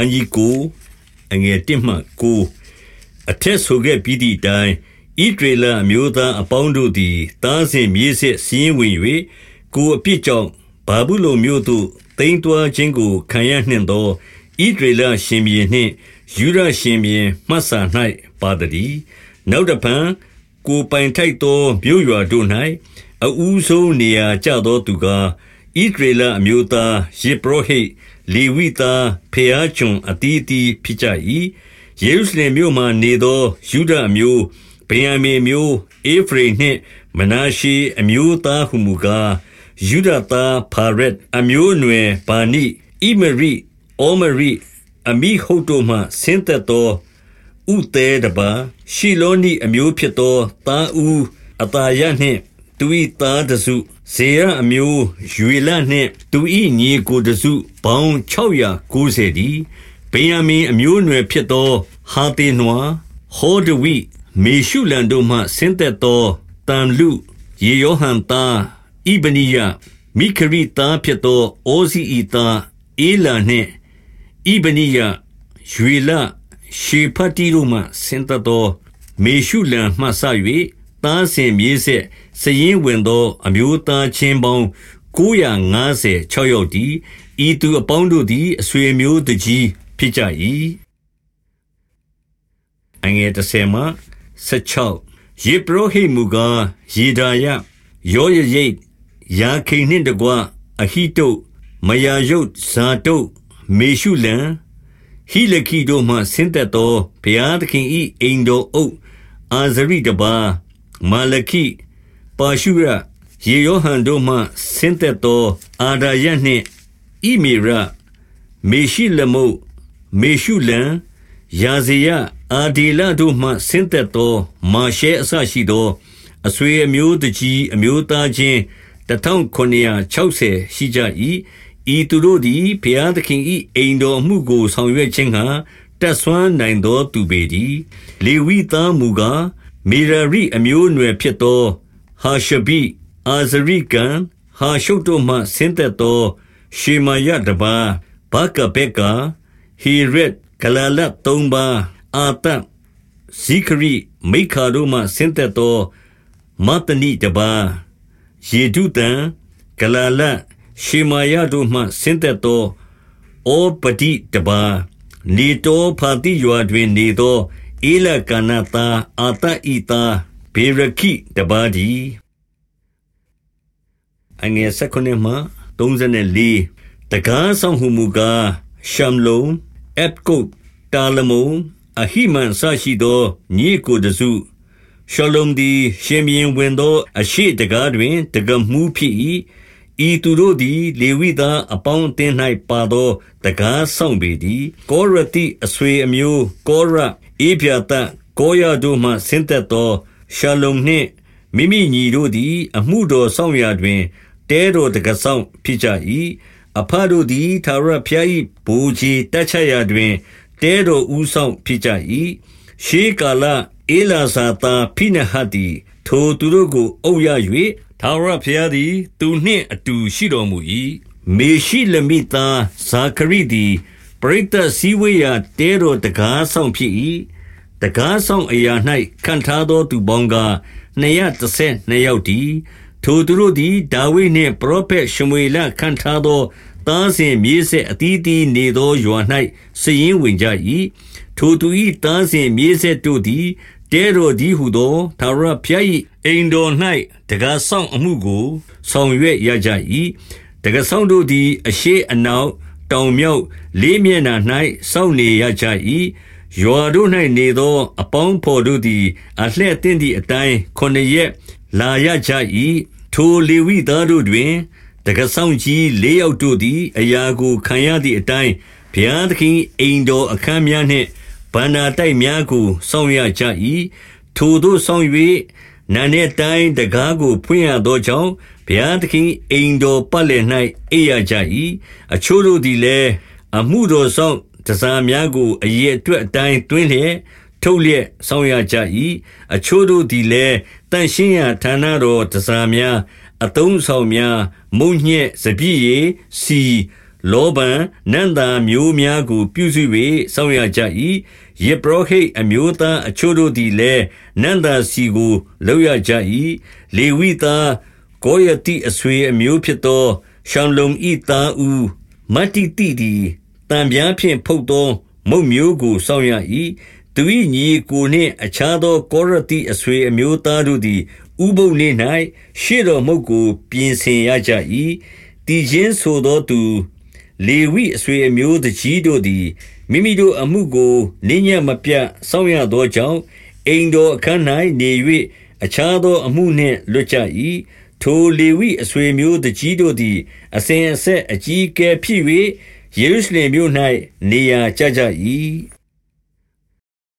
န်းကြီးကိုအငယ်1မှ9အထက်ဆိုခဲ့ပြီးသည့်အတိုင်းဣဒရေလအမျိုးသားအပေါင်းတို့သည်တားစဉ်မြေးဆက်စည်းဝင်၍ကိုအပြစ်ကြောင့်ဘာဘူးလုံမျိုးသို့တိမ်တွားခြင်းကိုခံရနှင့်သောဣဒရေလရှင်ဘီနှင့်ယူရရှင်ဘီမှတ်စာ၌ပါသည်နောက်တပံကိုပိုင်ထိုက်သောမြို့ရွာတို့၌အဦးဆုံးနေရာကျသောသူကားဣဒရေလအမျိုးသားယေဘရဟိ လေဝိသားဖျားကျွန်အတီးတီဖြစ်ကြ၏ယေရုရှလင်မြို့မှနေသောယူဒအမျိုးဗင်ယမင်မျိုးအေဖရိနှင့်မနာရှေအမျိုးသားဟုမူကားယူဒသားဖာရက်အမျိုးအနွယ်ဘာနိဣမရိအောမရိအမိဟုတ်တို့မှဆင်းသက်သောဥသေးတပါရှီလောနိအမျိုးဖြစ်သောတာဦးအတာယနှင့် သူ၏သားတစုဇေရအမျိုးရွေလနှင့်သူ၏ညီကိုတစုပေါင်း690ဒီဗေယမင်အမျိုးအနွယ်ဖြစ်သောဟာတေနွာဟောဒဝိမေရှုလန်တို့မှဆင်းသက်သောတန်လူယေယောဟန်သားဣဗနိယမိခရိသားဖြစ်သောအိုဇီဤသားအေလာနှင့်ဣဗနိယရွေလရှေဖတိတို့မှဆင်းသက်သော မေရှုလန်မှဆ၍ သားစဉ်မြေးဆက်စည်ရင်ဝင်သော အမျိုးသားချင်းပေါင်း956ယောက်တည်းဤသူအပေါင်းတို့သည်အဆွေမျိုးတကြီးဖြစ်ကြ၏အငယ်30မှ16ယေဘရဟိမူကားယေဒါယယောယရိတ်ယာခိန်နှင့်တကွအဟိတုမယာယုတ်ဇာတုမေရှုလံဟိလခိတို့မှဆင်းသက်သောဘုရားသခင်၏အိမ်တော်အုပ်အာဇရိတပါ မာလခိပါရှုရယေယောဟန်တို့မှဆင်းသက်သောအာဒါယနှင့်ဣမေရမေရှိလမုတ်မေရှုလံယာဇေယအာဒီလတို့မှဆင်းသက်သော မာရှဲအစရှိသောအဆွေအမျိုးတကြီးအမျိုးသားချင်း1960ရှိကြ၏ဤသူတို့သည်ဘုရားသခင်၏အိမ်တော်မှုကိုဆောင်ရွက်ခြင်းကတက်ဆွမ်းနိုင်သောသူပေသည်လေဝိသားမူကား မေရရိအမျိုးအနွယ်ဖြစ်သော ဟာရှဘိအာဇရိကံဟာရှုတ်တို့မှဆင်းသက်သော ရှေမာယတပါဘကဘေကာဟီရက်ဂလာလတ်သုံးပါအာတဇိခရိမိခါတို့မှဆင်းသက်သောမတနိတပါယေဒုတံဂလာလတ်ရှေမာယတို့မှဆင်းသက်သောဩပတိတပါနေတောဖာတိရွာတွင်နေသော ဧလကနတာအာတဣတာဘေရခိတပါဒီအငယ်16မှ34တကားဆောင်ဟုမူကားရှမ်လုံအပ်ကုတ်တာလမုံအဟိမန်ဆရှိသောညီကိုတစုရှလုံဒီရှင်ဘရင်ဝင်သော အရှိတကားတွင်တကမှုဖြစ်၏ဤသူတို့သည် လေဝိသားအပေါင်းအသင်း၌ပါသောတကားဆောင်ပေသည်ကောရတိအဆွေအမျိုးကောရ အေပြာတကောရတို့မှဆင်းသက်သောရှလုံနှင့်မိမိညီတို့သည် အမှုတော်ဆောင်ရာတွင်တဲတော်တကဆောင်ဖြစ်ကြ၏အဖတို့သည်သာရဖျား၏ဘူကြီးတက်ချရာတွင်တဲတော်ဦးဆောင်ဖြစ်ကြ၏ရှေးကာလအေလာဇာတာဖိနဟတ်သည်ထိုသူတို့ကိုအုပ်ရ၍ထာဝရဘုရားသည်သူနှင့်အတူရှိတော်မူ၏မေရှိလမိသားဇာခရိသည် ပရိသတ်စည်းဝေးရာတဲတော်တကားဆောင်ဖြစ်၏တကားဆောင်အရာ၌ခံထားသောသူပေါင်းကား232ယောက်တည်းထိုသူတို့သည်ဒါဝိဒ်နှင့်ပရောဖက်ရှမွေလခံထားသောသားစဉ်မြေးဆက်အသီးသီးနေသောရွာ၌စည်ရင်ဝင်ကြ၏ထိုသူ၏သားစဉ်မြေးဆက်တို့သည်တဲတော်ဒီဟုသောသာရဖျား၏အိမ်တော်၌တကားဆောင်အမှုကိုဆောင်ရွက်ရကြ၏တကားဆောင်တို့သည်အရှိအနောက် တောင်မြောက်လေးမျက်နှာ၌စောင့်နေရကြ၏ရွာတို့၌နေသော အပေါင်းဖော်တို့သည် အလှဲ့တင်သည့်အတိုင်းခொနရက်လာရကြ၏ထိုလေဝိသားတို့တွင်တကဆောင်ကြီးလေးယောက်တို့သည် အရာကိုခံရသည့်အတိုင်းဘုရားသခင်အိမ်တော်အခမ်းများနှင့်ဗန္နာတိုက်များကိုစောင့်ရကြ၏ထိုတို့ဆောင်၍ နာနဲ့တိုင်းတကားကိုဖွင့်ရသောကြောင့်ဘုရားသခင်အိမ်တော်ပတ်လည်၌အိပ်ရကြ၏အချို့တို့သည်လည်းအမှုတော်ဆောင်တစားများကိုအရေးအတွက်အတိုင်းတွင်းလျက်ထုတ်လျက်ဆောင်ရကြ၏အချို့တို့သည်လည်းတန်ရှင်းရာဌာနတော်တစားများအတုံးဆောင်များမုံညက်စပြည့်ရည်စီ လောဗန်နန္တာမျိုးများကို ပြုစု၍စောင့်ရကြ၏ယေဘရဟိတ်အမျိုးသားအချို့တို့သည်လည်းနန္တာစီကိုလောက်ရကြ၏လေဝိသားကိုယတိအဆွေအမျိုးဖြစ်သောရှံလုံဤသားဦးမတ္တိတိသည်တံပြားဖြင့်ဖုတ်သော မုတ်မျိုးကိုစောင့်ရ၏သူ၏ညီကိုနှင့်အခြားသောကောရတိအဆွေအမျိုးသားတို့သည်ဥပုပ်နေ့၌ရှေ့တော်မုတ်ကို ပြင်ဆင်ရကြ၏တည်ခြင်းဆိုသောသူ လေဝိအဆွေအမျိုးတကြီးတို့သည်မိမိတို့အမှုကိုနင်းညံ့မပြတ်စောင့်ရသောကြောင့်အိမ်တော်အခန်း၌နေ၍အခြားသောအမှုနှင့်လွတ်ကြ၏ထိုလေဝိအဆွေမျိုးတကြီးတို့သည် အစဉ်အဆက်အကြီးအကဲဖြစ်၍ယေရုရှလင်မြို့၌နေရာကျကြ၏